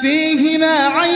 فِيهِمَا عين